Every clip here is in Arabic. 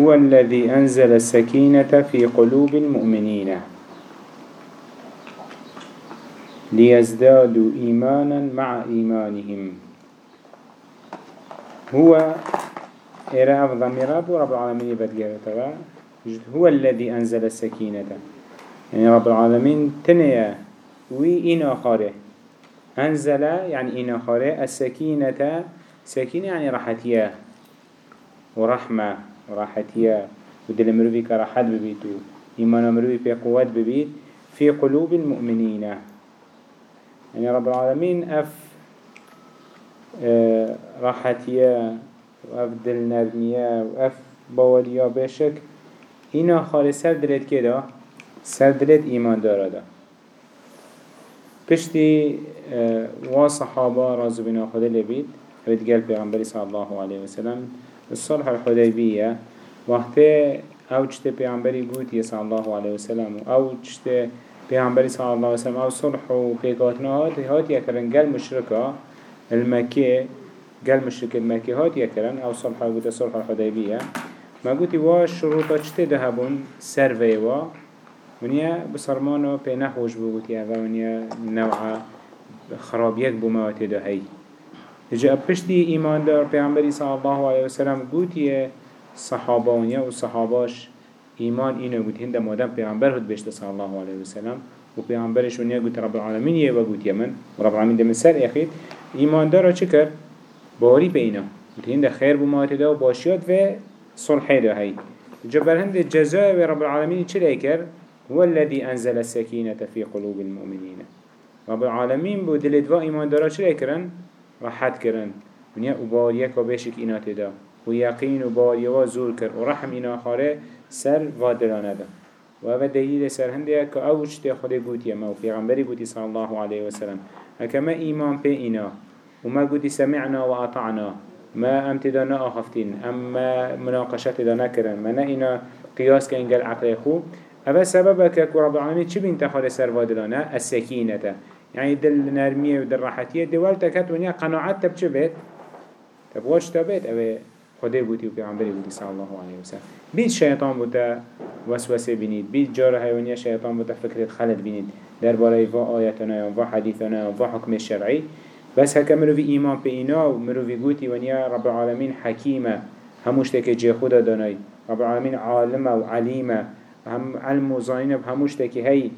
هو الذي أنزل السكينة في قلوب المؤمنين ليزدادوا إيمانا مع إيمانهم. هو إرى مراب رب العالمين بدقيرة هو الذي أنزل السكينة. يعني رب العالمين تنيا وي إنا خاره أنزل يعني إنا خاره السكينة. سكينة يعني راحتية ورحمة. وراحتية ودل مروفي كراحت ببيتو. إيمان مروفي في قوات ببيت في قلوب المؤمنين. يعني رب العالمين أف آه راحتية وأف دل نرمية وأف باوليا بشك. إنا خالي سر دلت كده؟ سر دلت إيمان دارة ده. پشتی وا صحابه رازو بنا خدا لبید هبت قال پیغمبری صلی الله علیه وسلم الصلح الحديبية. وقت أو چت پیغمبری گوتی صلی الله علیه وسلم أو چت پیغمبری صلی الله علیه وسلم أو صلح و پیگاتنا هات هات یکرن گل مشرکا المكي قال مشرك المكي هات يكرن أو صلح قلت صلح الحديبية ما قلت وا شروطا چت دهبون سروي وا. ونیا بسرمانو پی نخوش قلت یا ونیا نوع خرابیک بو مواتي ده هی جا پشتی ایمان دار پیغمبری صلی الله علیه وسلم گوتیه صحابه ونیا و صحاباش ایمان اینو گوت هنده مادم پیغمبر هد بشت صلی الله علیه وسلم و پیغمبرش ونیا گوت رب العالمین یه و گوت یمن و رب العالمین دم سر اخید ایمان دار چه کرد؟ باری به اینا گوت هنده خیر بو ماته ده و صلحه ده هی جبر هند جزای و رب العالمین چه لیکر؟ هو الذي أنزل السكينة في قلوب المؤمنين رب العالمين بو دلدوا إيمان دارا چه لیکرن؟ راحت کرن. ونیا وباريه كبشك إنات دا ويقين وباريه وزور كر ورحم إنا خاره سر وادلانه دا وهذا دليل سر هنده كأوش تأخذ قوتي ما وفي قوتي صلى الله عليه وسلم هكما إيمان بي إنا وما قوتي سمعنا وأطعنا ما امتدانا أخفتين أما مناقشات دا نكرن ما إنا قياس كإن قال عقل خو هذا سببك كرب العالمين چه بين تخار سر وادلانه السكينة يعني دل نرمية ودل راحتية. دول تكت ونيا قناعات تبچه بيت؟ تب واش تبيت اوه خده بوتي و پیغمبری بوتي صلى الله عليه وسلم. بيت شيطان بوتا وسوسه بینید. بيت جاره هيونيا شيطان بوتا فكرة خلد بینید. در باره و آياتنا و حديثنا و حكم الشرعي بس هكا مروفي إيمان بإنا و مروفي قوتي ونيا رب العالمين حكيمة هموش تكي جي خدا داناي رب العالمين عالمة وعليمة هم علم وزاينة بهموش تكي هاي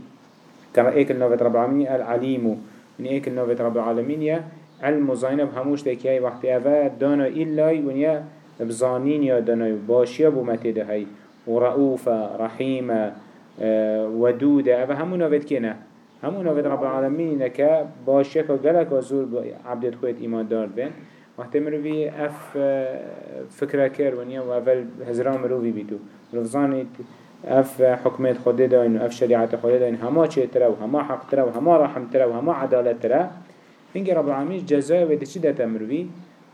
كما ايكل نوفت رب العالمين العليم. من ايكل نوفت رب العالمين يا علم وزاينة بهموش تكي هاي وقت افا دانا إلا ونيا بزانين يا دانا باشيا بومتده هاي. ورؤوفة رحيمة آه ودودة افا همو نوفت كينا؟ همو نوفت رب العالمين كا باشيا كالك وزور عبدت خويت إيمان دار بين. وقت مروي أف فكرة كير ونيا وافل هزران مروي بيتو. مروف زانيت أف حكمت خود داين و أف شريعت خود داين هما چه ترى و هما حق ترى و هما رحم ترى و هما عدالت ترى. هنگي رب العالمين جزاء وده چه ده تمروي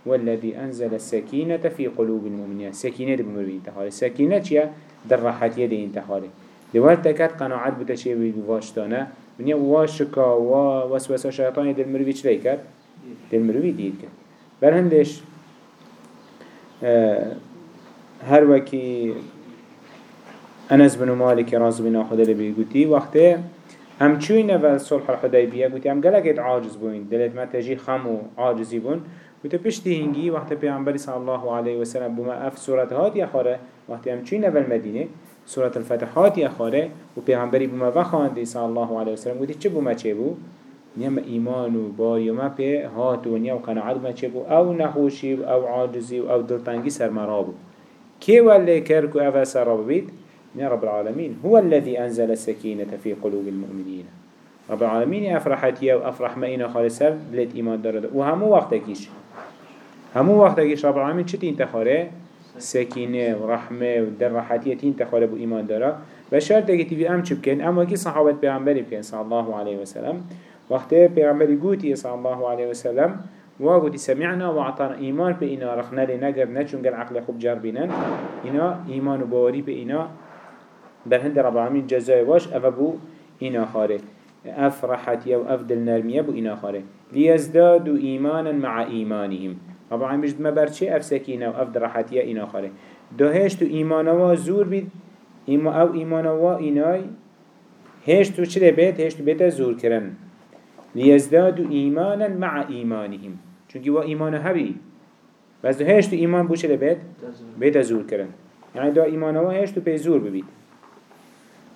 والذي أنزل السكينة في قلوب المؤمنين. سكينة ده بمروي انتحالي سكينة چيا؟ در راحتية ده انتحالي دوال تكات قناعات بتشيوي بواشتانا من واشكا ووسوسة شيطاني ده المروي چه ده ده المروي ديد كد بل هندش آه هر وكي أنس بن مالك راز بن خدا لبي قوتي وقته هم چوين اول صلح الحديبية قوتي هم قلقت عاجز بوين دلت ما تجي خمو عاجزي بون. قوتي پشتی هنگی وقت پیامبری صلی الله علیه و سلم بما اف سورت هات یا خاره؟ وقتی هم چوين اول مدینه سورة الفتحات یا خاره؟ و پیامبری بما وخاندی صلی الله علیه و سلم قوتي چه بما چه بو؟ نیم ایمان و باری ما پی هات و نیم قناعت ما چه بو؟ أو نخوشی أو عاجزی أو دلتنگی سرمرابو كي ولی کرکو اول سراب بید يا رب العالمين هو الذي أنزل السكينة في قلوب المؤمنين. رب العالمين أفرحت يا وأفرح ما إنا خالصا بلد إيمان دارد. وهمو وقتكيش همو وقتكيش رب العالمين شتين تخاره سكينة ورحمة ودر راحتية تين تخاره بو إيمان دارا. بشرط تجي في أم بكين أما كي صحابة بيعمبري بكين صلى الله عليه وسلم وقت بيعمبري قوتي صلى الله عليه وسلم وقت سمعنا وعطانا إيمان بإنا رخنا لنقر نجم قال عقل خوب جربنا إنا إيمان وبواري بإنا بل هند رب العالمين جزاي واش أفبو إنا خاره. أف راحتية وأف دل نرمية بو إنا خاره. ليزدادوا إيمانا مع إيمانهم رب العالمين بجد ما برشي أف سكينة وأف دل راحتية إنا خاره. ده هشتو إيمانوا زور بيد إيما أو إيمانوا إناي هشتو چه بيت هشتو بيت زور كرن ليزدادوا إيمانا مع إيمانهم چونكي وا إيمان هبي بس ده هشتو إيمان بو چه بيت بيت زور. كرن يعني ده إيمانوا هشتو بي زور ببيت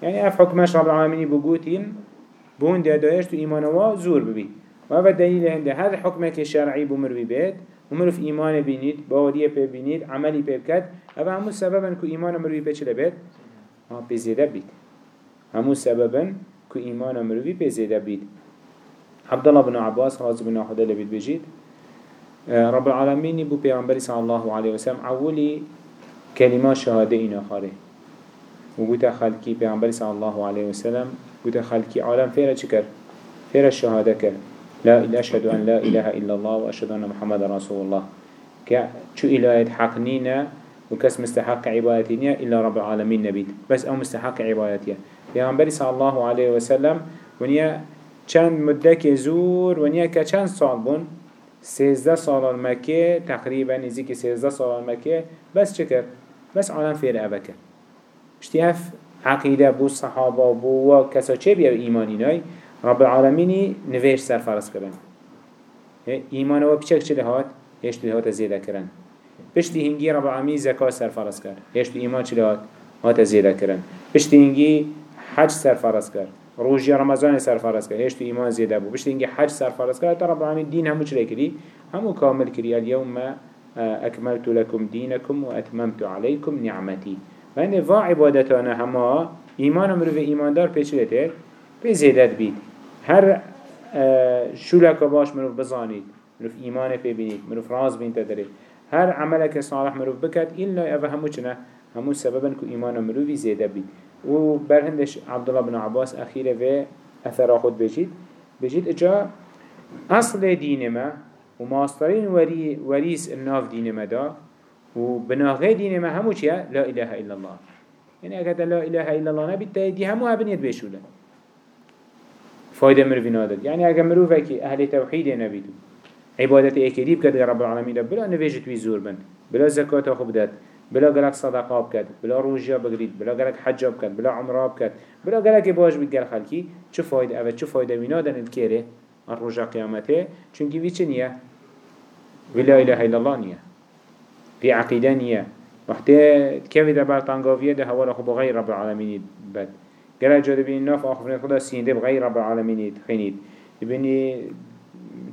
يعني اف حكمش رب العالمين بقوتين بون ده ده هشتو إيمانوا زور ببيت وهذا دليل هنده هذا حكمك شرعي بمر ببيت ومروف إيمان بينيد باودية بي بينيد عملي بي بكت أبا همو سببا كو إيمان مروي بي چلا بيت ها بي زيادة بيت همو سببا كو إيمان مروي بي زيادة بيت عبد الله بن عباس رضي بن أحد اللي بيت بيجيد رب العالمين بو بيغمبري صلى الله عليه وسلم أولي كلمة شهادة إنا خاره. وقوتا خلقي بيغمبري صلى الله عليه وسلم قوتا خلقي عالم فيرا چكر فيرا الشهادة كر لا أشهد أن لا إله إلا الله وأشهد أن محمد رسول الله. كشو إلهية حقنينا وكس مستحق عبادتنا إلا رب العالمين نبيت بس أو مستحق عبادتنا پیغمبر صلى الله عليه وسلم ونيا چند مدك زور ونيا كچند سال بون؟ سيزده سال المكة تقريبا نزيك سيزده سال المكة بس چكر بس عالم فير أبكر اشتياف عقيدة بو الصحابة بو كسا چه بيا إيماني ناي رب العالمینی نویش سر فرض کرن ایمان و بچک چه لهات هیچ تو لهات زیده کرن پشتی هنگی رب العالمین زکا سر فرض کرد. هیچ تو ایمان چه لهات هات زیده کرن پشتی هنگی حج سر فرض کرد. روزی رمضان سر فرض کرد. هیچ تو ایمان زیده بود پشتی هنگی حج سر فرض کرد. تا رب دین همو چه کردی؟ همو کامل کردی. اليوم أكملت لكم دينكم وأتممت عليكم بین وا عبادتان همه ایمان هم رو ایماندار پیچه پی زیدت بید. هر شلک باش مروف بزانید. مروف ایمان پی بینید مروف راز بین تدرید هر عمل که صالح مروف بکد ایلا اوه همو چنه؟ همو سببا که ایمان مروفی زیده بید. و برهندش عبدالله بن عباس اخیره و اثر خود بجید. بجید اجا اصل دین ما و ماسترین وریس ناف دین ما دا. وبناغي دين ما همو چيا لا إله إلا الله. يعني أكاد لا إله إلا الله نبي تايدي همو هبنيت بيشولا فايدة مروفي نادد يعني اگر مروفي أهل توحيد نبيدو عبادت اكديب كد رب العالمين. بلا نفيجت وي زور بن بلا زكاة خوب داد. بلا قلق صدقاء بكد بلا روجيا بقريد. بلا قلق حجا بكد بلا عمرة بكد بلا قلق باش بقل خلقي. چو فايدة؟ اوه چو فايدة وينادن الكيري الرجا قيامته. چونكي في چه نية ولا إله إلا الله نية. في عقيدة نية وقتی كيف دبر تنقافية ده هوا لخو بغير رب العالمين بد قال جاد بين ناف آخر خدا سينده بغير رب العالمين خينيد. بني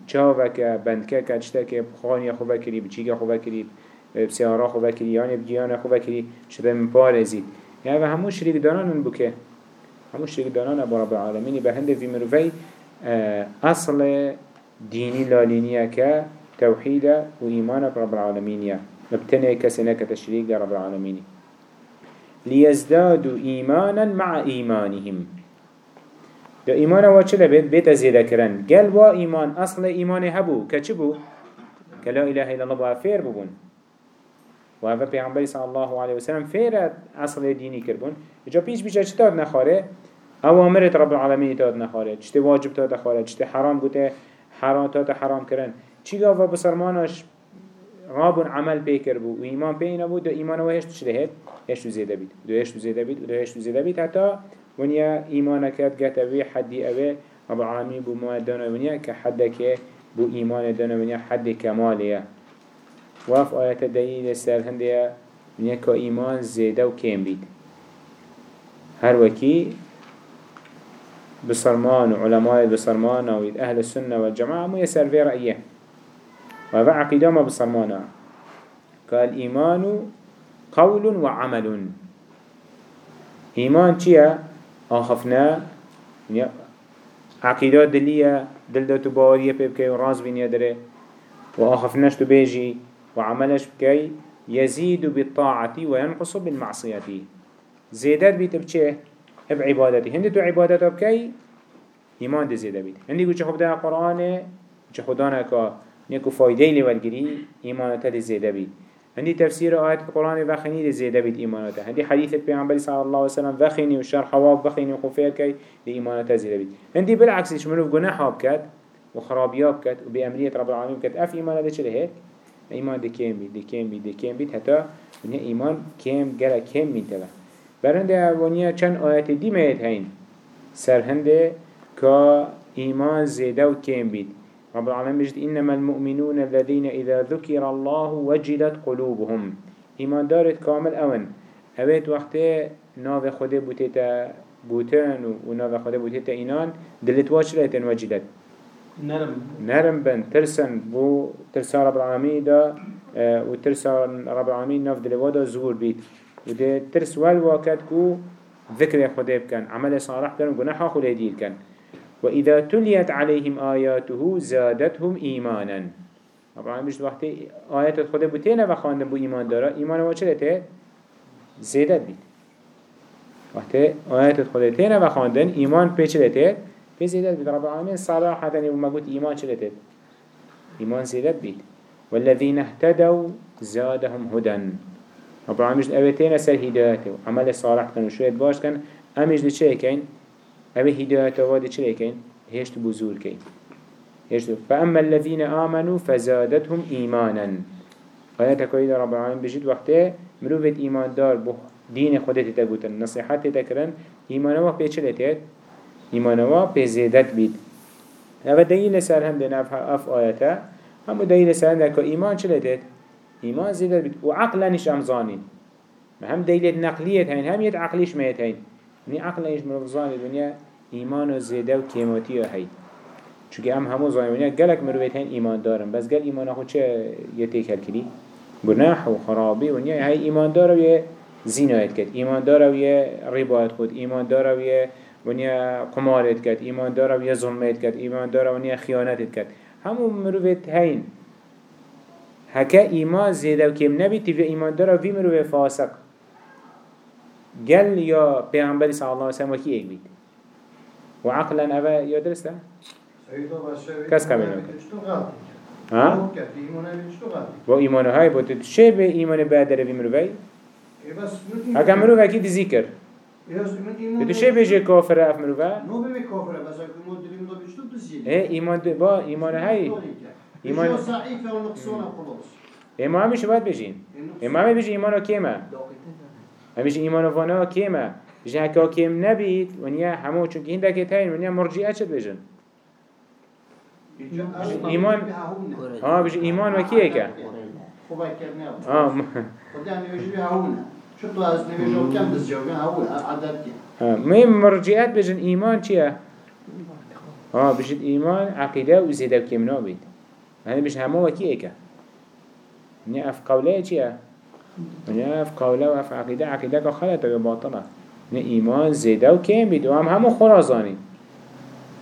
چاوك بندك كجتك بخاني خو بكري بچيك خو بكري بسيارة خو بكري يعني بجيان خو بكري شده من بارزيد يعني همو دانان بكه همو شريك دانان ابو رب العالمين بهند في مروفي أصل ديني لالينية كتوحيد وإيمان برب العالمين مبتنى كسنة كتشريك رب العالمين ليزدادوا إيمانا مع إيمانهم دا إيمان وچه بيت بيت زيادة كرن قل وا إيمان أصل إيمان هبو. كچبو كلا إله إلا الله فير ببون. وهذا پیغمبر صلى الله عليه وسلم فير أصل ديني كربون جا بيش بيش اجتاد نخاره أوامرت رب العالمين تاد نخاره چت واجب تاد نخاره چت حرام بوته حرام تاد حرام كرن چي غافا بسرمانش؟ غابون عمل بيكر بو. و ایمان بينا بو دو ایمان و هشت شده هشت زيده بيت دو هشت زيده بيت دو هشت زيده بيت حتى ونيا كات گت اوه حدی اوه رب العالمين بو ما دانا ونيا كحدك بو ایمان دانا ونيا حد كماليه واف آيات دليل السر هندية ونيا كا ایمان زيده و كيم بيت هر وكي بصرمان وعلماء بصرمان وأهل السنة والجماعة مو يسر في رأيه وهذا عقيدة ما بصرمانا كالإيمان قول وعمل. إيمان چيا؟ آخفنا. عقيدة دلية دل دو تباورية بكي وراز بين يدره وآخفناش تبيجي وعملش بكي يزيد بالطاعة وينقص بالمعصية. زيادات بيت بچه؟ بعبادتي هندي تو عبادته بكي؟ إيمان دي زيادة بيت. هندي قوش خبدا قرآن قوش خدانا كا نيكو فايده لي والجري إيمانته لزيادة بيت عندي تفسير آيات القرآن وخني لزيادة بيت إيمانته عندي حديث البيعنبري صلى الله عليه وسلم وخني وشرح واب وخني وخفير كي لإيمانته زيادة بيت عندي بالعكس يشملوا جناح بكت وخرابيات بكت وبأمرية رب العالمين بكت أف إيمانته چه لهيك إيمان دي كيم بيت دي كيم بيت دي كيم بيت حتى ونیا ایمان کم گره کم میتوه برنده ونیا چند آیت دیمه هین سرهنده که إيمان زيدا وكيم بيت رب العالمين بجد إنما المؤمنون الذين إذا ذكر الله وجلت قلوبهم. إيمان دارت كامل أون أبيت وقت ناف خده بوتيتا بوتان وناف خده بوتيتا إينان دلت واش ليتن وجلت نرم. نرم بن ترسن بو ترسان رب العالمين دا آه وترسان رب العالمين ناف دلوادا زور بيت. وده ترس والواكد كو ذكر خده بكن عمل صالح كان وقناحا خده دير كان وإذا تليت عليهم آياته زادتهم إيمانا. طبعا مش وقت آيات خدا بتينا بخاندن بو إيمان دارا إيمان وچلته زيادت بيت وقت آيات خدا تينا بخاندن إيمان بيچلته في زيادت بيت رب العالمين صراحة وما قلت إيمان چلته إيمان زيادت بيت والذين اهتدوا زادهم هدى رب العالمين مش أبتين سر هدايته وعمل صالح كانوا شوية باش كان أمش دي كين اوه هداية وادي چلي كين هشت بزور كين هشت فأما الذين آمنوا فزادتهم إيمانا. آيات كويدة رب العالمين بجد وقته مروفة إيمان دار بو دين خودت تتقوتن نصيحات تتكرن إيمانوا بيچلي تيت إيمانوا بزيدت بيت. اوه دليل سر هم دين اف, أف آياتا هم دليل سر هم دين إيمان چلي تيت إيمان زيدت بيت. وعقلا نش أمزانين هم دليل نقلية هين هم يت عقليش ميت هين نی عقل ایش مروف زانی دنیا ایمان و زیده و کیماتی ها هی چونکه هم همو زانی دنیا گلک مروفیت هین ایمان دارن بس گل ایمان خود چه یه تیکر کری گناح و خرابی و نیا. هی ایمان داره و یه زینایت کد ایمان داره و یه ربایت خود ایمان داره و یه ونیا قمارت کد ایمان داره و یه ظلمت کد ایمان داره و نیا خیانت کد همو مروفیت هین. هکا ایمان زیده و کم نبی تیوی ایمان داره و وی مروفیت فاسق. قال يا پیغمبر صلى الله عليه وسلم ايك بيت وعقلا أبا يدرسه كس كامل ها؟ و ایمان های بود چه به ایمان بعد روی مروی؟ اگه مروی کی دیزی کرد؟ تو چه بیجه کافر اف مروی؟ نو بیمه کافره بس اگه ایمان دریم دو ایمان با ایمان های ایمان ضعیفه و نقصان خلاص. ایمان میشه باید بجین ایمان میشه ایمان ها کیمه؟ همیشه ایمان ها کیمه؟ بجن هکا کیم نبید ونیا همو چونکه این دکه تاین ونیا مرجعه چه بجن؟ ایمان. ها بجن ایمان و کیه که؟ خوبه کرنه آه خدا نویجی به هونه شو از نویجو کم دست جوابین هون عدد ها مهم مرجعات بجن ایمان چیه؟ ها بجن ایمان عقیده و زیده کیم نبید. هنی بجن همو و کیه که؟ نیا اف قوله چیه؟ ونیا اف قوله و اف عقیده. عقیده که خلطه و باطله. نه ایمان زیده و کم بید و هم همو خورا زانید.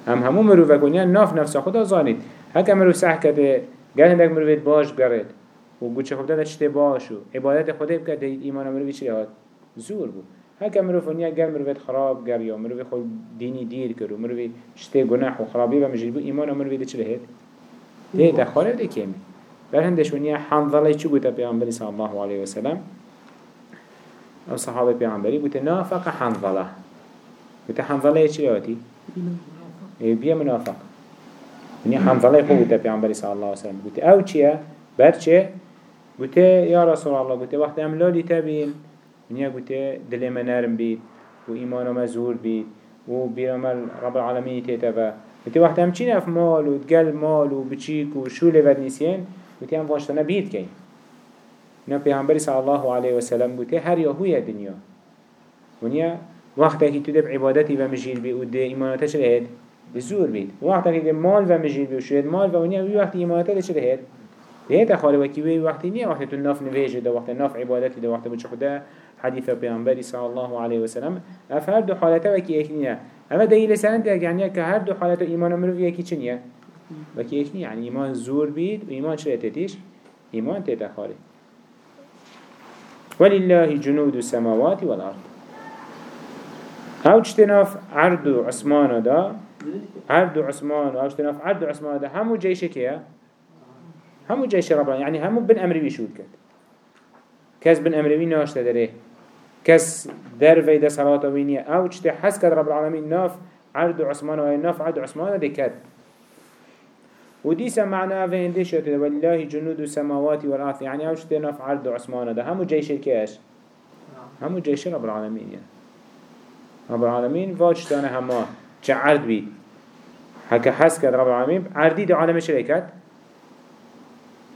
هم همو مروفه کنیا ناف نفس خدا زانید. هکه مروف سح کده گل هندک مروفیت باش گرد و گوچه خود ده چته باش و عبادت خدا بکرد ایمان مروفی چی هات زور بود. هکه مروف ونیا گل مروفیت خراب گر یا مروفی خود دینی دیر کرد و مروفی چته گناه و خرابی و مجرد بود ایمان مروفی ده چی لهید؟ ده ده ده کمی بل هندش ونیا حنظله چو بوده پیامبری صلی الله علیه وسلم أو صحابه پیامبری بوده نافق حنظله بوده حنظله چی آتی؟ بیا منافق. ونیا حنظله خوب بوده پیامبری صلی الله علیه وسلم. بوده أو چیه؟ برچه بوده یا رسول الله بوده وقت املالی تبین ونیا بوده دل من نرم بید و ایمان مزور بید و بیرامل رب العالمین تیتبه بوده وقت همچین اف مال و دگل مال و بچیک و شول ود نیسین بوتي هم واشتنا بيت كين اینا پیامبری صلی الله علیه و سلم بوده هر یهوی دنیا. ونیا وقتی که تو دب عبادتی و مجیل بی و ده ایماناتش رهد بزور بید. وقتی که مال و مجیل بی و مال و ونیا وی وقتی ایماناتش رهد دیت خاله وکی وی وقتی نیا وقتی تو ناف نویج ده وقتی ناف عبادتی ده وقتی بچه خدا حدیث پیامبری صلی الله علیه و سلم اف هر دو حالت وکی یک نیا. اما دلیل سنت یعنی که هر دو حالت ایمان مروی یکی چنیه وکی کی نیا. یعنی ایمان زور بید و ایمان چه تتیش ایمان تیت خاله. ولله جنود السماوات والأرض. أو اجتناف عرض عثمان دا؟ عرض عثمان أو اجتناف عرض عثمان دا همو جيش كيا؟ همو جيش ربنا يعني همو بن امري بيشود كد كس بن امري ناشته داره. كس در فيدا صلاة وينيا أو اجتناف حس كد رب العالمين ناف عرض عثمان و ناف عرض عثمان دا كد وديسا معنى في هندي شو ولله جنود السماوات والأرض. يعني أوش تنف عرض عثمان ده؟ همو جيش الكاش همو جيش رب العالمين يعني. رب العالمين واج تانا هما عرض بيت. هكا حس كد رب العالمين عردي ده عالم شركات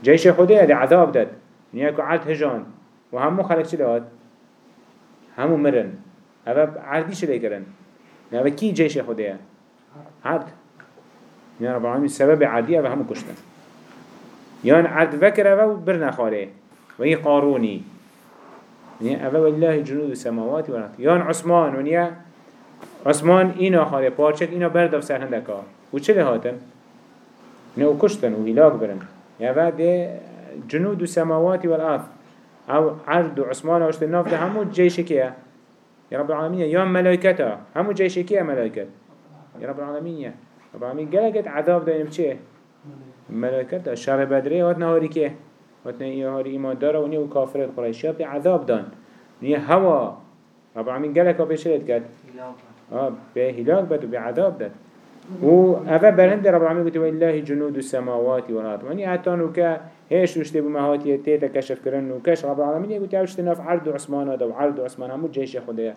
جيش خده ده عذاب داد. نياكو عرض هجان. وهمو خلق داد؟ همو مرن. هذا عردي شلي كرن هذا كي جيش خده عرض. يعني رب العالمين سبب عردي هذا همو كشتن يعني عرض فكر هذا برنا خاره وهي قاروني يعني هذا والله جنود السماوات والأرض يعني عثمان ونيا عثمان اینا خاره پارچک اینا برد اف سر هندکا و چه لهاتن؟ نه کشتن و هلاک برن. یا بعد جنود السماوات والأرض أو عرض عثمان واشت الناف ده همو جيش كيه يا رب العالمين يا ملائكته همو جيش كيه ملائكت يا رب العالمين يا رب العالمين قلقت عذاب دايم بچه ملائكته شر بدري وات نهاري كيه وات نهاري ايمان داره ونيا وكافرات قريشيا بعذاب دان. نيا هوا. رب العالمين قلقه بشرت كد آه بهلاك بد وبعذاب داد. و أفا برهند رب العالمين قلت والله جنود السماوات والأرض. وني حتى نوكا هيش وشتي بمهاتي تيتا كشف كرن وكش رب العالمين يقول تعالوا ناف عرض عثمان هذا وعرض عثمان همو جيش خديا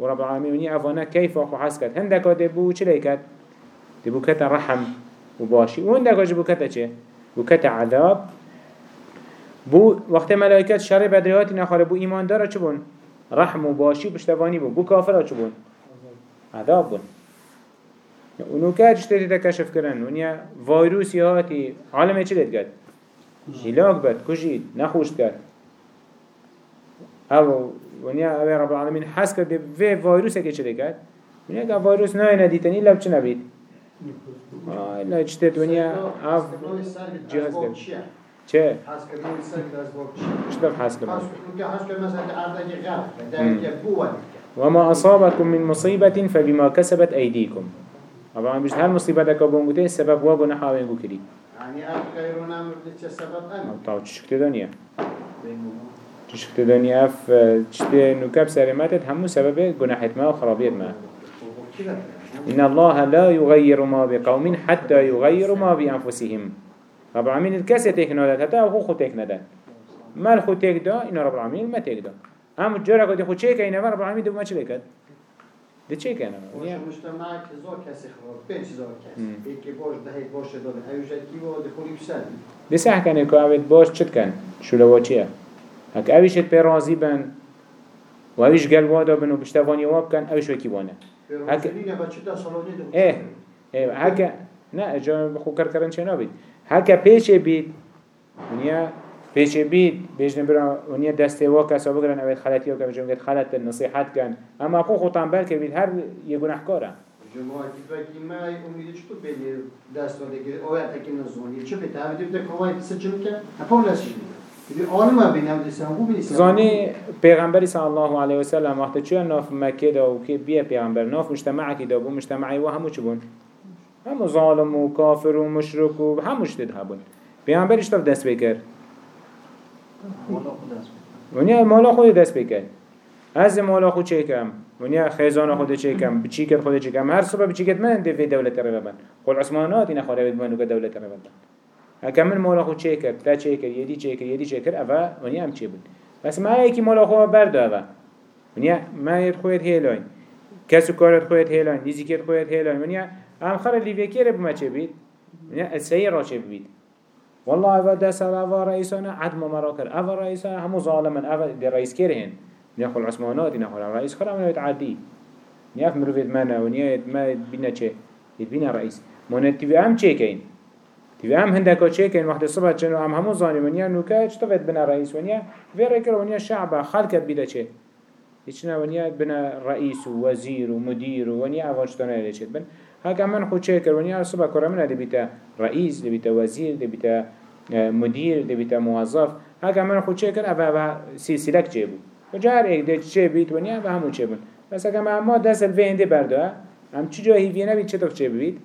ورب العالمين وني أفانا كيف أخو حسكت هندك دبو چليكت كتا رحم وباشي وهندك جبو كتا چه؟ بو كتا عذاب. بو وقت ملائكت شر بدريات نخاره بو إيمان داره چه بون؟ رحم وباشي بشتواني بو. بو كافر چه بون؟ عذاب بون. ونو كاج تدي تكشف كرن ونيا فيروس يهاتي عالمه چه دید گد هلاك بد كجيد نخوش كد أو ونيا أو رب العالمين حس كد في فيروس كي چه دید ونيا كا فيروس ناي نديتني لب چه نبيد آه لا اجتد ونيا اف جهاز كد چه؟ حس كد چطور حس كد؟ حس كد مثلا عردك غرق وما أصابكم من مصيبة فبما كسبت أيديكم طبعا مش هر مصيبة دكا بونغوتي السبب وابو نحاوين بو كري يعني أب خيرونا مردتش السبب أنا طبعا تشكت دنيا تشكت دنيا اف تشت نكاب سلامتت همو سبب جناحت ما وخرابيت ما. إن الله لا يغير ما بقوم حتى يغيروا ما بأنفسهم. رب العالمين الكاسة تكنا دا حتى أخو خو تكنا دا ما الخو تك دا إن رب العالمين ما تك دا هم جرى قد يخو تشيك إن رب العالمين دو ما تشيكت ده چه؟ باش مجتمع زور کسی خورد پنج زور کسی. یکی باش دهید باش دادن اوجد کی و دخولی بسن ده سح کنه که اوید باش چت کن؟ شلوا چیه؟ هک اویشت پی رازی بن و اویش گل وادا بن و بشتوانی واب کن اویش وکی وانه؟ ايه نه جا بخو کار کردن چه نابید هکا پیش بید ونیا پیش بید بیشتر برا ونیا دسته و کس او بگرن اوید خلطی که بجم گید خلط نصیحت کن اما خو خوطن بر که بید هر یه گناه کارن جماعه تفکی ما امیدش چطور بینید دست داده که آیا تکی نزونی چه بیت آمدی بده که هوایی کسی چه میکن؟ زانی پیغمبری صلی الله علیه و سلم وقتی چه ناف مکه دا و که بیا پیغمبر ناف مجتمعی که دا بو مجتمعی و همو چه بون همو ظالم و کافر و مشرک و هموش دید هبون پیغمبرش تف دست بکر ونیا مالا خود دست بکن از مالا خود چه کم ونیا خیزان خود چه کم بچی کت خود چه کم هر صبح بچی کت من دفع دولت رو ببن قول عثمانات اینا خواهد بمنو که دولت رو ببن هکم من خود چه کرد تا چه کرد یدی چه کرد یدی چه کرد اوه ونیا هم چه بود؟ بس ما یکی مالا خود برده اوه ونیا ما ید خود هیلاین. کسو کارت خود هیلاین. دیزیکت خود هیلاین ونیا هم خرد لیویه که رو بما چه بید ونیا السیر را چه بید والله أفا دسر أفا رئيسنا عدم مراكر أفا رئيسنا همو ظالما أفا دي رئيس كيرهن نيخل عثمانات نيخل رئيس خرا من يتعدي نيخ مروفيت مانا ونيا ما بينا چه؟ يتبينا رئيس مونت تبي هم چه كين تبي هم هندكا چه كين وقت الصبح چنو هم همو ظالم ونيا نوكا چطفت بنا رئيس ونيا في ركر ونيا شعب خلقت بيدا چه يچنا ونيا بنا رئيس ووزير ومدير ونيا أفاجتنا يليشت بن هكا من خود چه كرامنا دي بيتا رئيس دي بيتا وزير دي بيتا مدیر دبیتا موظف هک من خود چه کرد اوه اوه سلسلک چه بود و جهر ایک ده چه بید و نیا و همون چه بود بس اگه ما دست الوینده برده هم چی جا هیویه نبید چه طور چه بید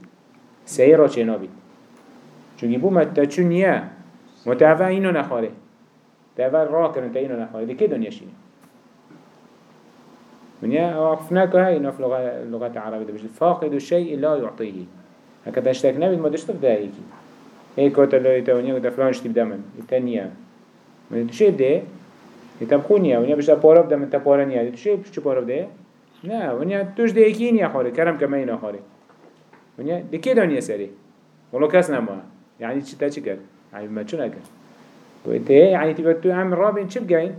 سعی را چه نبید چونگی بو متا چون نیا متعوه اینو نخواره. تاول راه کرن تا اینو نخواره. ده که دنیا شینه؟ منيا وقفناك هاي نف لغة لغة عربية بجد فاقد الشيء لا يعطيه هكذا اشتاك نبي ما دشتف ده هيك إيه كوتا لو يتونيا كوتا فلان شتي بدمن التانية من تشي بده يتبخونيا ونيا بشتا بارا بدا من تبارنيا تشي بشتا بارا بده نا ونيا توش ده يا خاري كرم كمين يا خاري ونيا ده كي دنيا سري والله كاس نما يعني تشي تا چكر يعني ما چون اكر وإنتي يعني تبقى تو عم رابين چه بقين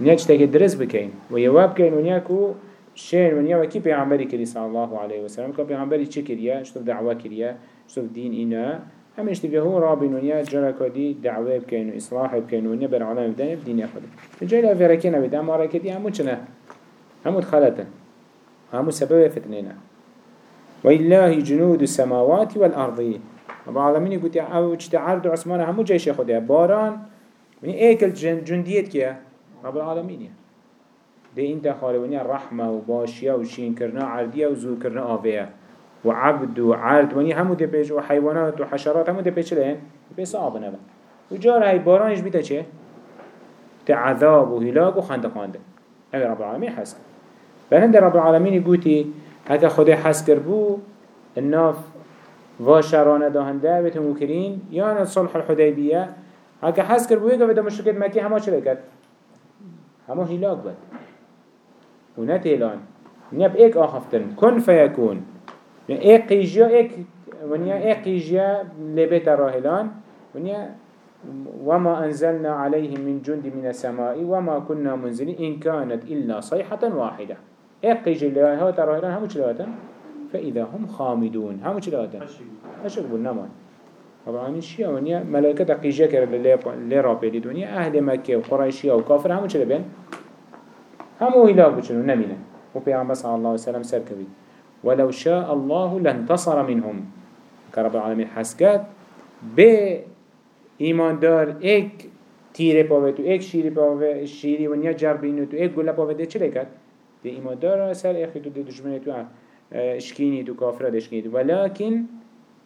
ونيا چتاك درس بكين ويواب كين ونيا كو شين ونيا وكي بيعمري كري صلى الله عليه وسلم. كو بيعمري چه كريا؟ شتف دعوة كريا؟ شتف دين إنا؟ همش تبقى هو رابين ونيا جركا دي دعوة بكين وإصلاح بكين ونيا برعالم بدان بدين يخد الجاي لا فركينا بدا مارا كدي همو چنه همو دخلتا همو سبب فتنينا. ولله جنود السماوات والأرض. رب العالمین گوت او چت عرض عثمان همو جیش خدا باران یعنی من ایکل جندیت کیه رب العالمینیه ده این تخاربونی رحمه و باشیا و شین کرنا عرضیا و زور کرنا آویه. و عبد و عرض ونی یعنی همو ده پیش و حیوانات و حشرات همو ده پیش لین. پیس آب نبا. و جار های بارانش بیتا چه؟ و هلاک و خندقانده رب العالمین حس کرد. بلند رب العالمین گوتی هکا خدا حس کرد الناف و دهنده بيت مكرين يانا صلح الحديبية. هكا حس بو يقف بدا مشركت مكي هما چه بكت هما هلاك بد ونتيلان نيب إيك آخفتن. كن فيكون. يعني إيك قيجيا ايك ونيا إيك قيجيا لبيت راهلان ونيا وما أنزلنا عليهم من جند من السماء وما كنا منزلين إن كانت إلا صيحة واحدة. اقيج اللي هو ترى هنا هم چلواتن فإذا هم خامدون. هم چلواتن أشك بالنمان طبعا الشيء ونيا ملائكة قيجة كرد اللي رابي دنيا أهل مكة وقريشية وكافر هم چلبين هم هلاك بچنو نمينه وبيعمل صلى الله عليه وسلم سركبي ولو شاء الله لانتصر منهم. كرب العالمين حسكات ب ایمان دار ایک تیره پاوه تو ایک شیری پاوه شیری ونیا جربینو تو گله پاوه ده چه لکت؟ ده ایمان دار سر ایخی تو ده دشمنی تو اشکینی تو کافره دشکینی تو ولكن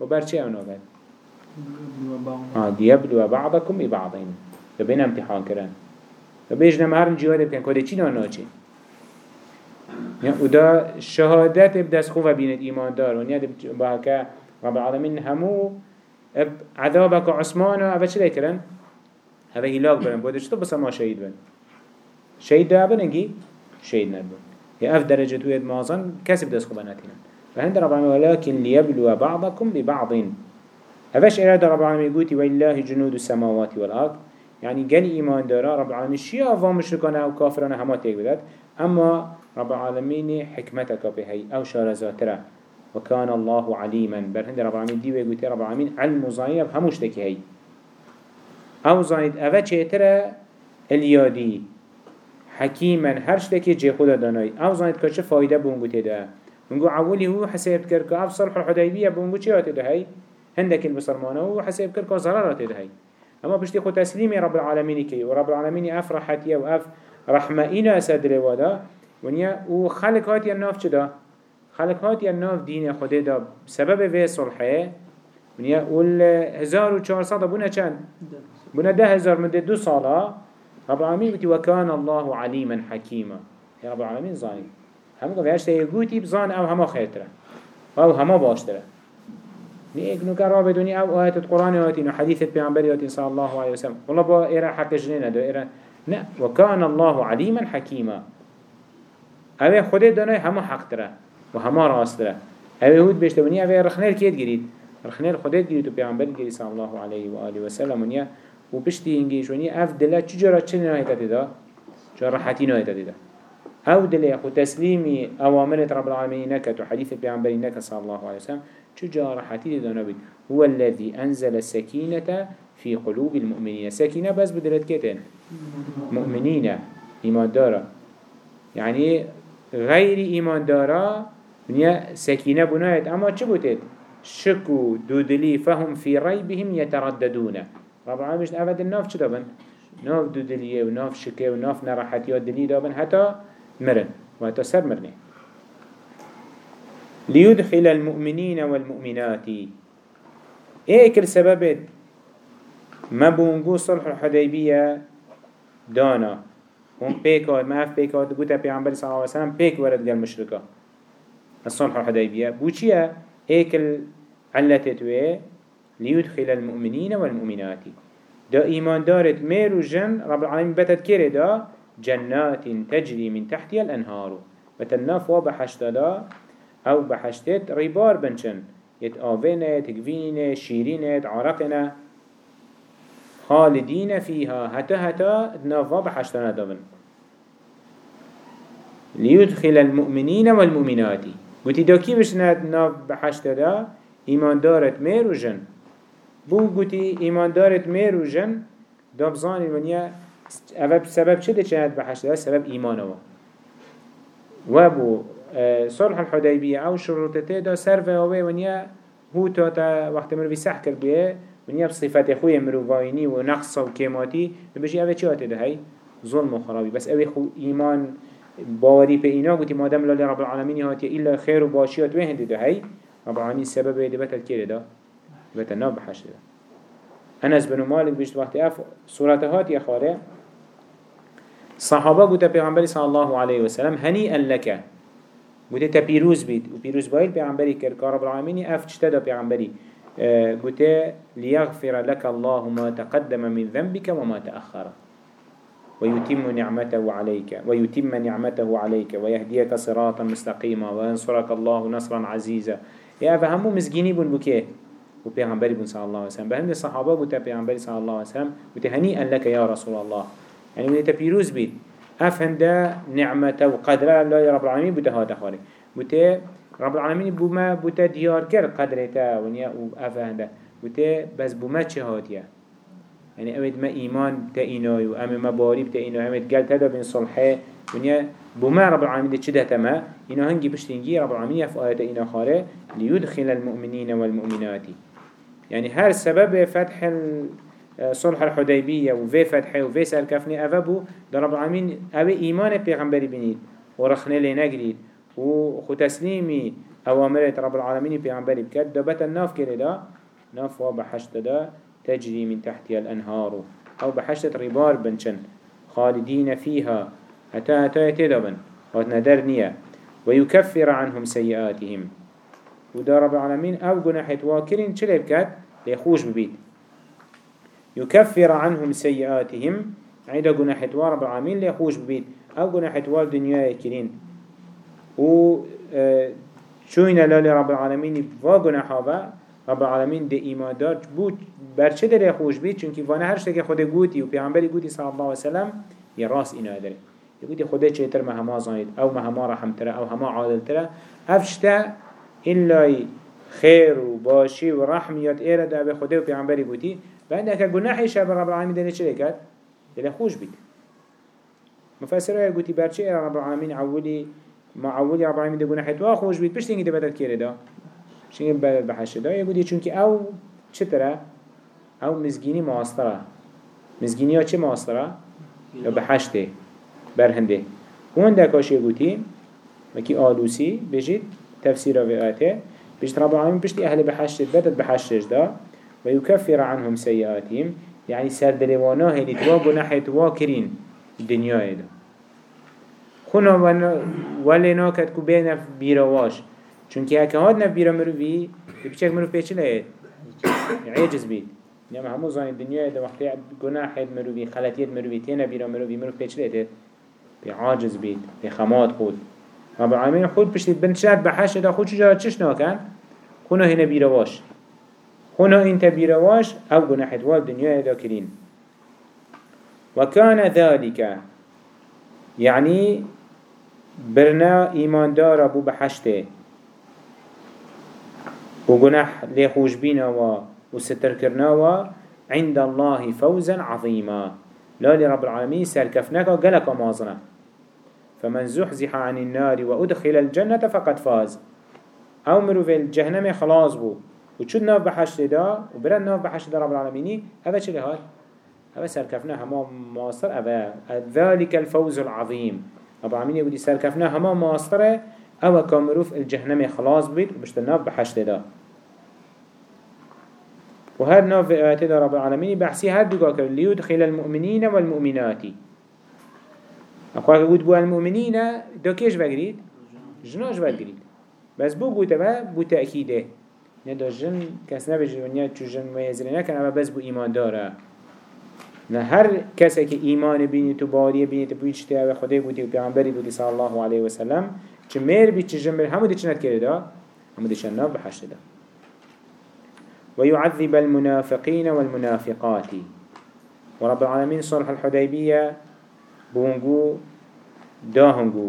و برچه اونا بد آه دیبلو بعضكم ببعضين بین امتحان ده بیش نمهرن جواده بکن. کده چی نانا چی؟ و دا شهادت بدست خوفه بیند ایمان دار. با که رب العالمین همو اب عذابك عثمان و چه کرن؟ هذا هلاك برن. بوده چطور بس ما شهيد بن. شهيد ده بنگي شهيد نبن يا أف درجة ويد مازن كسب دست خباناتنا فهند رب العالمين ولكن ليبلو بعضكم ببعض هذاش إرادة رب العالمين يقولي ولله جنود السماوات والأرض. يعني قال إيمان دارا رب العالمين شيء أفا مشركان أو كافران هما تيك بدات أما رب العالمين حكمتك بهي أو شارزاتره وكان الله عليما. برهند رب العالمين دي ويقول رب العالمين علم زايد هموش تكي هي أو زايد اوه چه اليادي. حكيما هرش تكي جي خدا داناي آو زايد كاچه فايده بونگو تده بونگو عولي هو حساب كر كاف صلح الحديبية بونگو چه تده هي هندك البصرمانه هو حساب كر كا ضرر تده هي اما بشتي خو تسليم رب العالمين كي ورب العالمين افرحت يا واف رحمه إنا سدر ودا ونيا وخلق هات الناف چه خلق هات یا ناف دین خدا دا سبب وی صلحه. ونیا اول هزار و چهارصد بونه چند؟ بونه ده هزار مده دو ساله رب العالمین بتی وکان الله علیما حکیما یا رب العالمین زانی همه که هشته یگوتی بزان أو همه خیرتره. أو همه باشتره. نيك نو كرا بدوني أو آيات القرآن ياتين وحديث البيعنبر ياتين صلى الله عليه وسلم والله با إيرا حق جنين دو إيرا نا وكان الله عليما حكيما اوه خده دانای همه حق تره و همه راست داره اوه هود بشتونی اوه رخنال کیت گرید رخنال خودت گرید و پیامبر گرید صلی الله علیه و آله و سلم ونیا و پشتی اینگیش ونیا اف دله چجورا چه نهایت دیده؟ چه راحتی نهایت دیده. أو دله خو تسلیمی اوامرت رب العالمین نکت و حدیث پیامبر نکت صلی الله علیه و سلم چجا راحتی دیده نبید هو الذي انزل السكينة في قلوب المؤمنين سكينة بس بدلت كتن مؤمنين إيمان دارا يعني غير إيمان دارا ونیا سكينة بنايت اما چه بوتید؟ شكو دودلي فهم في ريبهم يترددون رب العالمين افد الناف چه دابن؟ ناف دودليه و ناف شكه و ناف نراحتيات دلي دابن حتى مرن و حتى سر مرنه ليدخل المؤمنين والمؤمنات إيه كل سبب ما بونجو صلح الحديبية دانا هم بيكاد ما اف بيكاد قوتا بيعنبري صلى الله عليه وسلم بيك ورد قال مشركه الصلح الحديبية بو چيه ايكل علتت ويه ليدخل المؤمنين والمؤمنات. دا إيمان دارت مير وجن رب العالمين بتت كيري جنات تجري من تحتها الأنهار. بتناف وبحشت دا أو بحشتت ريبار بنشن يت آفينة تكفينة شيرينة عرقنا خالدين فيها. هتا هتا نافا بحشتنا دابن ليدخل المؤمنين والمؤمنات. قلت دا كي بشنا ناف بحشت دا؟ إيمان دارت مير وجن بو قلت إيمان دارت مير وجن دا بزاني ونيا سبب چه ده چهد بحشت دا سبب إيمانه وابو صلح الحديبية أو شروطته دا سر و ونيا هو تا تا وقت مروي سح کرد بيه ونيا بصفات خوية مروفايني ونقص وكيماتي بيجي اوه چه ده هاي ظلم وخرابي بس اوه خو إيمان باوري به اینا گوتی مادم لالی رب العالمین هاتی الا خیر و باشیات وين هندي ده هاي رب العالمین سبب ده بتل كيره ده بتل ناب بحش ده انس بن مالك بيشت وقت اف صورت هاتی خاره صحابه گوتا پیغمبر صلی الله عليه وسلم هنيئا لك گوته تا پیروز بید. و پیروز باید پیغمبری کرد. که رب العالمین اف چتا دا پیغمبری. گوته لیغفر لك الله ما تقدم من ذنبك وما تأخر. ويتم نعمته عليك ويتم نعمته عليك ويهديك صراطا مستقيما وينصرك الله نصرا عزيزا يا فهمو مسجيني بن بكيه وبيغمبري بن صلى الله عليه وسلم. بهم الصحابة قلت بيغمبري صلى الله عليه وسلم قلت هنيئا لك يا رسول الله. يعني من تبيروز بيت أفهم ده نعمة وقدر الله رب العالمين بده هذا خاري بته رب العالمين بما بته ديار كر قدرته ونيا وأفهم ده بته بس بما شهاديه يعني أمد ما إيمان تأيناي وأم ما باريب تأيناي أمد قال تدا بين صلحة ونيا بما رب العالمين ده شده تما إنه هنجي بشتنجي رب العالمين يفعل تأينا خاره. ليدخل المؤمنين والمؤمنات يعني هر سبب فتح صلح الحديبية وفي فتحه وفي سالكفني أفبو ده رب العالمين أبي إيمان بيغمبري بنيد ورخنا لنجريد وخو تسليمي أوامرت رب العالمين بيغمبري بكد. ده بتا الناف ده ناف وابحشت ده تجري من تحتها الأنهار أو بحشت ربار بنشن خالدين فيها. حتى حتى يتدبن وتندرنيا ويكفر عنهم سيئاتهم. ودا رب العالمين أو جناحة واكرين چلي بكات ليخوش ببيت. يكفر عنهم سيئاتهم عيدا جناحة رب العالمين ليخوش ببيت. أو جناحة والدنيا يكرين و شوينا لالي رب العالمين وجناحة رب العالمين ده إيمان دار بود برچه داره خوش بید؟ چونکی وانه هر شتکه خود گوتی و پیامبری گوتی صلی الله علیه وسلم یه راست اینا داره. يقولي خده چهتر ما هما زايد أو ما هما رحم ترى أو هما عادل ترى أفشتا إلا خير وباشي ورحميات إيرا ده بخده وبيعنبري بوتي بعد که گناحی شب رب العالمین دنه چه کرد؟ دل خوش بید مفسره های گوتی برچه رب العالمین عولی ما عولی رب العالمین ده گناحی تو خوش بید پشت اینگه ده بدل کره ده شنگه بدل بحشه ده یه گوتی چونکه أو چطره؟ أو مزگینی معاصره مزگینی ها چه معاصره؟ یا بحشته برهنده اون دکاشی گوتی مکی آلوسی بجید تفسیر و آیته بجید رب العالمین پشتی أهل بحشت بدد بحشتش ده ويكفر عنهم سيئاتهم. يعني سر دلوانا هني توا گناح توا كرين الدنيا ده خنا ولی ناکد کو بین بیرواش چون که هکه هاد نف بیرا مروی بچک مرو پیچه لید عجز بید. نعم همو زانی الدنيا ده وقتی گناح مروی خلطیت مروی تینا بیرا مروی مرو پیچه لید بی عاجز بید بی خمات خود. رب العالمین خود پشتید بنشد بحش ده خود چجا چش ناکن؟ خنا هنه بیرواش هنا انت بيرواش أو جناح دوال دنيا ذاكرين وكان ذلك يعني برنا ايمان دار ابو بحشته. وجناح ليخوش بينا و وستر كرنا و عند الله فوزا عظيما لا لرب العالمين سركفناك وقلق مازنا فمن زحزح عن النار وأدخل الجنة فقد فاز. أو مرو في الجهنم خلاص بو. وشود ناف بحشت دا وبرد ناف بحشت دا رب العالمين هذا شو لهاد هذا سركفنا هما ماستر. هذا ذلك الفوز العظيم رب العالمين يقول سركفنا هما ماستر أو كامروف الجهنم خلاص بيت وبشت ناف بحشت دا. وهذا ناف آيات دا رب العالمين بحسي هاد دقاكر ليدخل المؤمنين والمؤمنات أقول قلت بو المؤمنين دا كيش بقريد جناش بقريد بس بو قلت بو تأكيده. ندا جن کس نبیجی ونیا چو جن میزری نکن اما بس بو ایمان داره. نه هر کسی که ایمان بینی تو باوری بینی تو بیچتی أو خدای بودی و پیغمبری بودی صلی الله علیه و سلم چه میر بی چه جن بر همو دی چنت کرده؟ همو دی چنت بحشت دا ويعذب المنافقين والمنافقات. ورب العالمين صلح الحديبية بونجو داهنجو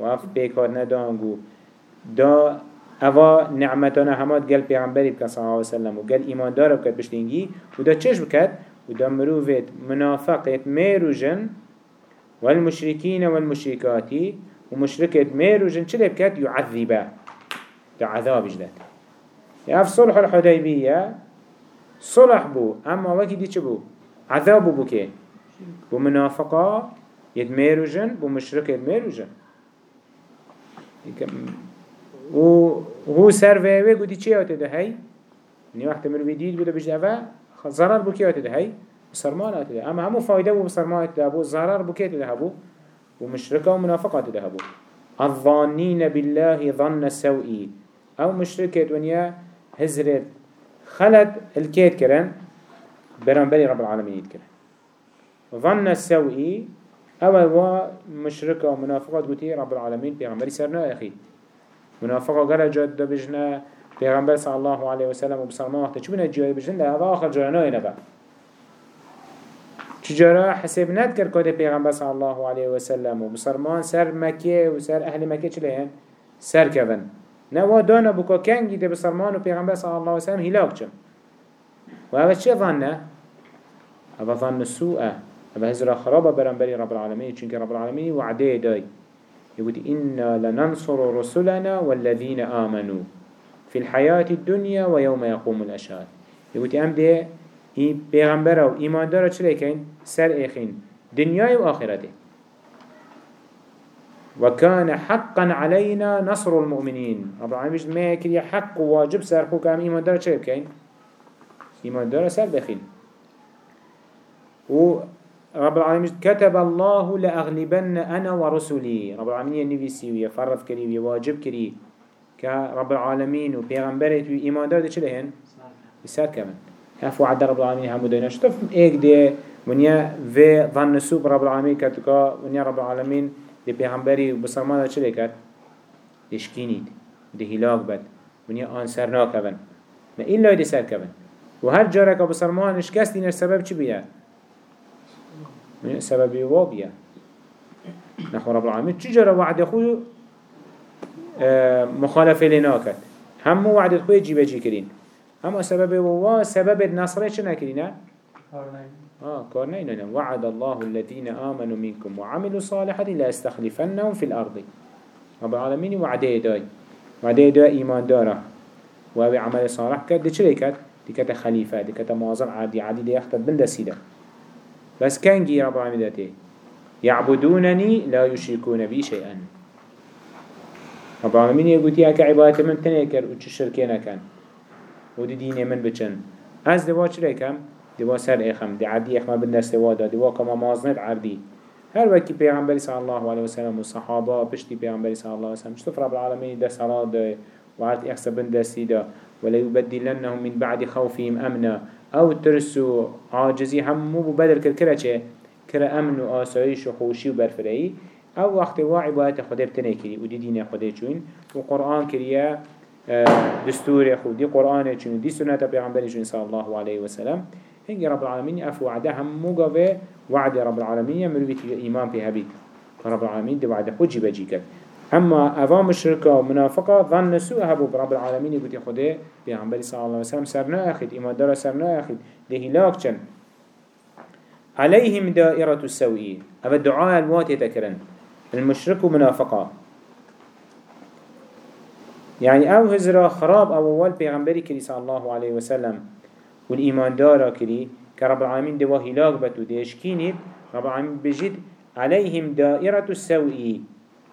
وف بيكارنا داهنجو دا اوا نعمتنا همات قل پیغمبری بکن صلی الله علیه وسلم و قل ایمان داره بکد بشتینگی و دا چش بکد و دا مروفت منافقت میرو جن والمشركين والمشركات ومشركة ميرو جن چلي بكت يعذبه دا عذاب جدت يعرف صلح الحديبية صلح بو اما وكي دي چبو عذاب بو كي بو منافقا يد ميرو جن بو مشركة ميرو جن و هو سر وی گویی چی آتی ده هی نی وقت مروی دید بوده بجده و ضرر بو کی آتی ده هی بسرمان آتی ده اما همو فایده بو بسرمان آتی ده بو ضرر بو کی آتی ده بو و مشرکه و منافق آتی ده بو الظانین بالله ظن سوئی أو مشرکه دنیا هزرت خلت الكيت كرن برنبري رب العالمين كرن ظن السوئي أول وا مشركة ومنافقات قلتي رب العالمين. بيغمبري سرنا أخي. منافقة قال جد بجنا پیغمبر صلى الله عليه وسلم و بسلمان وقت چو بنا جوای بجن ده هذا آخر جرانای نبا. چجارا حساب ندکر کده پیغمبر صلى الله عليه وسلم و سر مكه و سر أهل مكه چلهن سر كفن نوا دانا بكا كنگی ده بسلمان و پیغمبر صلى الله عليه وسلم هلاك چم. و هذا چه ظنه؟ هذا ظن السوء هذا هزر خرابه برنبري رب العالمين چونك رب العالمين وعده داي. يقول إنا لننصر رسلنا والذين آمنوا في الحياة الدنيا ويوم يقوم الأشهاد. يقول أم ده إي پیغمبر و إيمان دارا چلي كين؟ سر إخين. دنيا و آخرته وكان حقا علينا نصر المؤمنين. رب العالمين ما يكري حق واجب سر خوك أم إيمان دارا چلي كين إيمان دارا سر بخين. و رب العالمين كتب الله لأغلبن أنا ورسلي. رب العالمين ينفيسي ويفرض كري ويواجب كري كرب العالمين وبيغمبرت وإيمان دار ده چه لهن؟ بسر كمان هفو عد رب العالمين همو دينا شطف ايك دي ونيا في ظن سوب رب العالمين كتكا ونيا رب العالمين دي بيغمبري وبسرمان ده چه لكت؟ دشكينيد دي هلاك بد. ونيا آن سرنا كبن ما إلا دي سر كبن وهر جارك بسرمان اشكست دين السبب چه بيه؟ من سبب وابيا نحو رب العالمين. تجرى وعد خو آه، مخالفة لناكت هم وعد خو جيب جي كرين هم سبب ووا سبب النصر چه نكرينا آه كارنين وعد الله الذين آمنوا منكم وعملوا صالحات لا استخلفنهم في الأرض. رب العالمين وعده داي وعده داي إيمان داره وابي عمل صالح كد دي چلي كد دي كت خليفة دي كت معظم عادي عادي دي يختد بلد سيده بس كان جي رب العالمين داته يعبدونني لا يشركون بي شيئا. رب العالمين يقول يا كعبادة من تنكر وش شركينا كان. ودي دين من بچن. از دوا کم؟ دوا سر اخم. دی عدی اخم بالناس دوا دا. دوا کما مازنت عردی. هر وقتی پیغمبری صلی الله علیه وسلم و صحابه پشتی پیغمبری صلی الله علیه وسلم شتف رب العالمین ده صلاة ده وعرت احسبن ده ولا يبدلنهم من بعد خوفهم امنا. أو ترس و عاجزی همو بو بدل کر کرا چه کرا امن و آسایش و خوشی و برفرهی أو وقت وا عبادت خدا بتنه کری و دی دین خدا چون و قرآن کریه دستور خود دی قرآن چون دی سنت پیغمبر چون صلی الله علیه و سلم هنگی رب العالمین افو وعده همو گاوه وعد رب العالمین مروی ایمان پی هبید رب العالمین دی وعده خود جی بجی کرد. اما اوام مشركة ومنافقة ظن سوء هبو برب العالمين يقول خده بيعنبالي صلى الله عليه وسلم سرنا أخذ إما دار سرنا أخذ لهلاك چن. عليهم دائرة السوئي هذا الدعاء الموت يتكرن المشرك ومنافقة يعني أو هزرا خراب أو اول پیغمبری کری صلى الله عليه وسلم. والإيمان دارا كري كرب العالمين دوا هلاك بتو ديشكيني رب العالمين بجد عليهم دائرة السوئي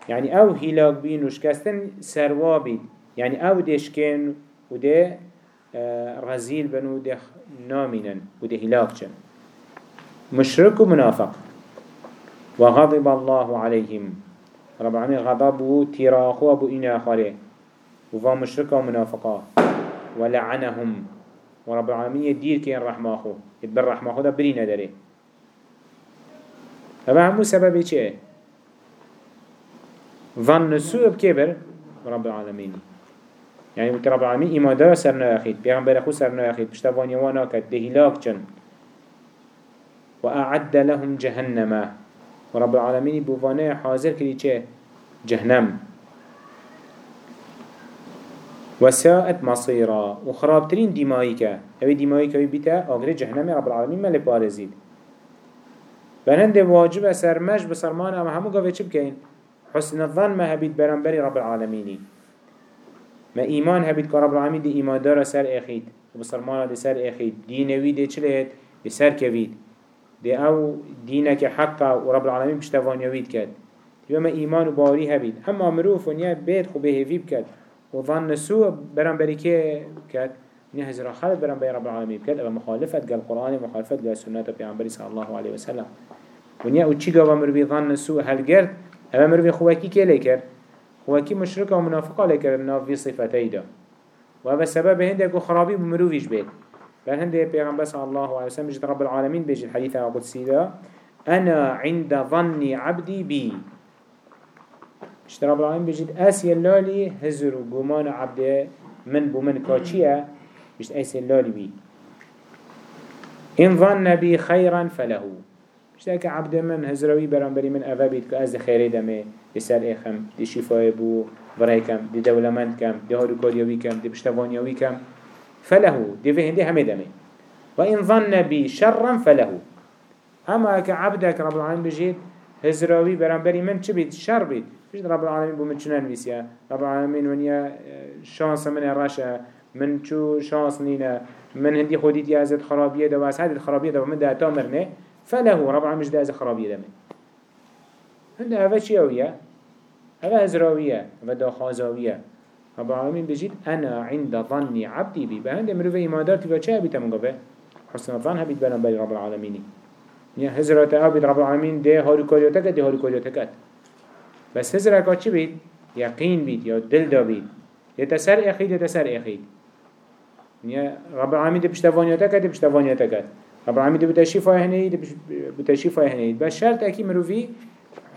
يعني أو هلاك بين وشكستن سروابي يعني أو دشكن وده آه رزيل بنو ده نامنا وده هلاك جن مشرك ومنافق وغضب الله عليهم رب العالمين غضب تراخو ابو إنا خاله وفا مشرك ومنافقا ولعنهم ورب العالمين يدير كين رحمة أخو يتبر رحمة أخو ده برينا داري هذا همو سبب چه؟ ظن السوء بكبر رب العالمين يعني بك رب العالمين إما دار سرنا أخيد بيغمبر أخو سرنا أخيد بشتفاني وأنا كد دهلاك جن وأعد لهم جهنم ورب العالمين بوفانه حاضر كري چه جهنم وساءت مصيرا وخرابترين دمائك هذه دمائك بيتا أغري جهنم رب العالمين ملي بارزيد بنند واجب سرمش بسرمان اما همو قوة چه بكين حسن الظن ما هبيت برنبري رب العالمين ما إيمان هبيت كرب العالمين دي إيمان دار سر اخيد وبسرمان دي سر اخيد دينوي دي چلهت دي سر كويد دي أو دينك حقا ورب العالمين بشتفانيويد كد يوم إيمان وباري هبيت أما مروف ونيا بيت خو بهيفي بكد وظن سوء برنبري كي كد نيا هزرا خالد برنبري رب العالمين بكد أما مخالفة قال القرآن مخالفة قال السنة بيعنبري صلى الله عليه وسلم چی گاوا مروی ظن سو هل گرد؟ اما مروی خواکی که لیکر خواکی مشرک و منافقه لیکر ناف وی صفتی دا و هذا سبب هنده کو خرابی بمرویش بید بل هنده پیغمبر صلی الله علیه وسلم جد رب العالمین بيجي الحديث القدسي دا أنا عند ظن عبدي بي مش رب العالمين بيجد أسي اللالي هزر وقمان عبده من بمن كاتشيا مش أسي اللالي بي إن ظن بي خيرا فله شتاك عبد من هزروي برانبري من أفا بيت كأز خيري دمي دي سر إخم دي شفاي بو براي كم دي دولمند كم دي هارو كاريوي كم دي بشتوانيوي كم فله دي فهن دي همي دمي وإن ظن بي شرا فله أما كعبدك رب العالمين بجيت هزراوي برانبري من چه بيت شر بيت فيش رب العالمين بو من چنان ويسيا رب العالمين ونيا شانس من الرشا من شو شانس نينا من هندي خوديتي ازت خرابية دو از هاد الخرابية دو من ده تامرنه فله رب العالمين ده از خرابي دمه هند هذا شيء ويا هذا هزراوية هذا خازاوية رب العالمين بجيت أنا عند ظن عبدي بي بهند مروف إيمان دار تبا چه بيتا من قبه حسن الظن هبيت بنا بلي رب العالمين يا هزرات أبيت رب العالمين ده هارو كاريوتك ده هارو كاريوتك بس هزرات چه بيت يقين بيت يا دل دا بيت يتسر اخيد يتسر اخيد يا رب العالمين ده بشتفانياتك ده بشتفانياتك رب العالمين دي بتشيفه هني دي بتشيفه هني بس شرط أكيد مروفي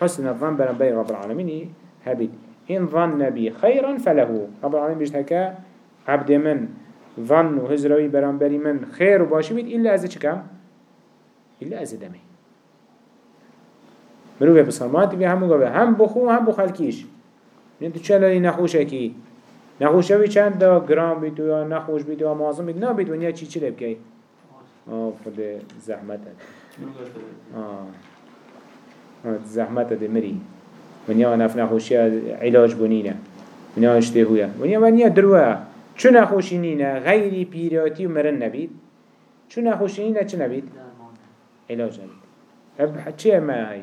حسن الظن بين رب العالمين هبيت إن ظن بي خيرا فله. رب العالمين بيجت هكا عبد من ظن وهزروي برانبري من خير وباشي بيت إلا أزا كم إلا أزا دمي. مروفي بصرمات بي همو قبل هم بخو هم بخلكيش انتو چلا لي نخوش اكي نخوشوي چند دا؟ گرام بيت و نخوش بيت و مازم بيت نا بيت ونیا چي چي لبكي. آه خود زحمت آه. زحمت ده مري. ونیا نف نخوشی علاج بنینه ونیا اشته هویا ونیا ونیا دروة. چو نخوشی نینه غیری پیراتی و مرن نبید چو نخوشی نینه چه نبید؟ علاج نبید اب چه ما هی؟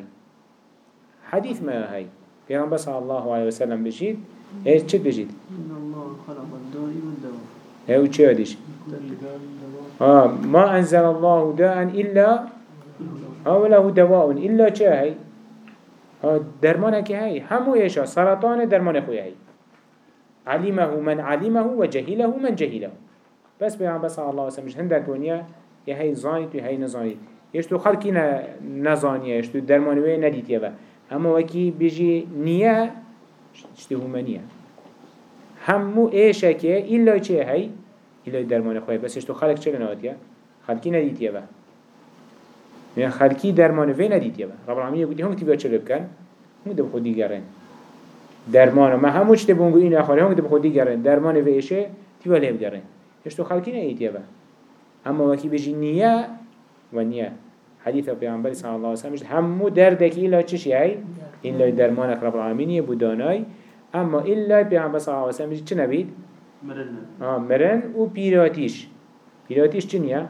حديث ما هي پیغمبر صلى الله عليه وسلم بجید إيش چه بجید؟ إن الله خلق الداء والدواء. هاو چه هدیش؟ آه ما أنزل الله داء إلا أو له دواء إلا چه هي؟ آه درمان كي هي. همو يشا سرطان درمان خويا هي. علمه من علمه وجهله من جهله. بس بيعم بس الله وسلم مش هندك ونيا يا هي زانيت وهي نزانيت يشتو خلقي نزانية يشتو درمان وين نديت يبا أما وكي بيجي نية اشتهو منية همو ايشا كي إلا چه هي إلى درمان خواه بس اشتو خلق چل نهات يا خلقي نديت يا من خلقي درمان في نديت يا رب العالمين يقول هم تبقى چل بكن هم دب خودي گرن درمان ما هموش تبونگو این اخواني هم دب خودي گرن درمان في اشه تبقى لهم گرن اشتو خلقي نديت يا اما وكي بجي و نية حديث پیامبر صلی الله علیه و سلم همو دردکی لا چشی هی این درمان رب العالمین بودانای اما الا پیامبر صلی الله علیه و سلم چه نبید آه مرن و پیراتیش پیراتیش چه نیه؟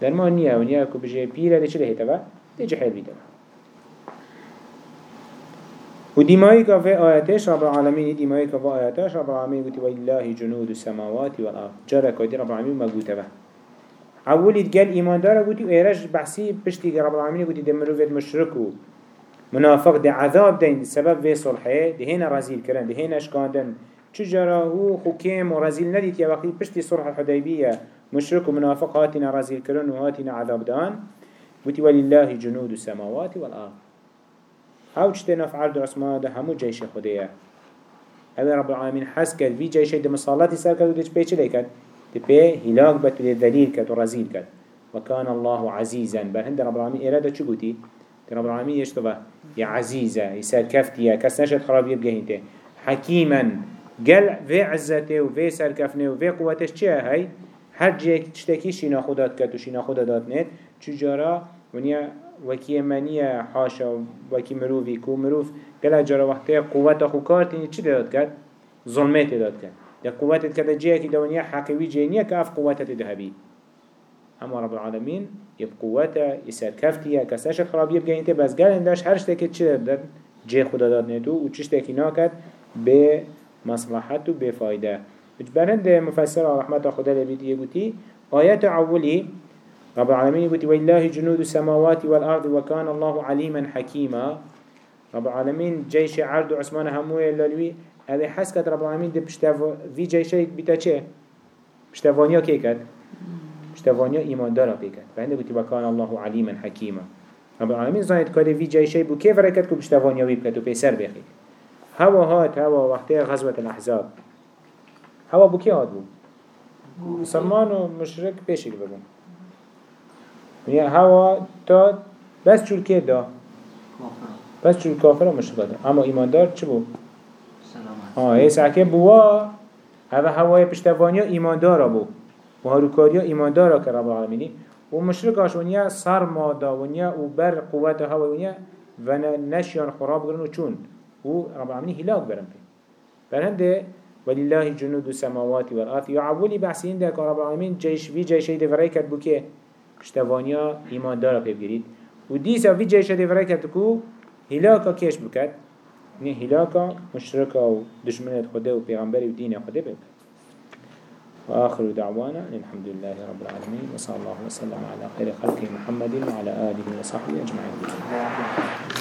درمان نیه و نیه که بجه پیره ده چه ده هیتا با؟ ده جحیل بیتا و دیمایی که في آیاتش رب العالمین دیمایی که في آیاتش رب العالمین گوتی والله جنود السماوات والارض جرى كودي رب العالمين ما قوته با اولید قال ایمان داره گوتی و ایرش بحثی پشتی که رب العالمین گوتی ده مروفت مشرک و منافق ده عذاب دين سبب في صلحه ده هنا رزيل كرن ده هنا اشكاندن چجرا هو حكيم ورزيل نديت يا وقتی پشتی صلح الحديبية. مشرك ومنافق هاتنا رزيل كرن وهاتنا عذاب دان بوتي ولله جنود السماوات والأرض. أو چتنا في عرض عثمان ده همو جيش خديه أو رب العالمين حس كد في جيش ده مصالاتي سر كد ودش بيچ ليكد تبي هلاك بت ذليل كد ورزيل كد وكان الله عزيزا هند رب العالمين إرادة شو قوتي رب العالمين يشتبه يا عزيزة يسال كفتيا كس نشد خراب يبقى هنته حكيما قل في عزته وفي سركفنه وفي قوتش چه هاي هر جيك تشتكي شينا خودات كد وشينا خودات داتنت چجارا ونیا وکی منیه حاشا وکی مروفی مروف گله جرا وقتی قوت خو کارتی چی داد کرد؟ ظلمت داد کرد یا قوت کرد جیه که دونیا حقیقی جینیه که اف قوت دهبی اما رب العالمين يب قوته كفتيه كساش خراب يبقى انت بس قال انداش هر شتك چه داد جي خدا داد نتو و چشتكي ناكد بمصلحته بفايده بجبرند مفسر رحمة خدا لبيت يقولي آيات عولي رب العالمين يقول ولله جنود السماوات والأرض وكان الله عليما حكيما رب العالمين جيش عرض عثمان هموه اللالوي هذا حسكت رب العالمين دي بشتاف في جيشي بتا چه؟ بشتافانيا كي كد بشتافانيا إيمان دارا بكت فعنده قلت وكان الله عليما حكيما رب العالمين زايد كده في جيشي بو كيف ركت كو بشتافانيا بكت وبيسر بخي هوا هات هوا وقت غزوة الأحزاب. هوا بو كي هات بو مسلمان ومشرك بيشك ببون يعني هوا تا بس چول که دا. بس چول کافر و مشرک دا اما ایماندار چه بو؟ آه هی سعکه بوا هوا هوای پشتوانیا ایماندارا بو و هاروکاریا ایماندارا که رب العالمینی. و مشرکاش ونیا سر مادا ونیا و بر قوت هوا ونیا و نشیان خراب گرن و چون. و رب العالمینی هلاک برن پی برهنده ولله جنود السماوات والارض. يعولي بحسين ده رب العالمين جيش في جيش ده فريكت بوكيه پشتوانیا ایمان داره پیب گرید و دیسا وی جیش دیوره کد کو هلاکا کش بکد نه هلاکا مشرکا و دشمنت خوده و پیغمبری و دین خوده بکد وآخر دعوانا الحمد لله رب العالمين وصلى الله وسلم على خير خلق محمد وعلى آله وصحبه أجمعين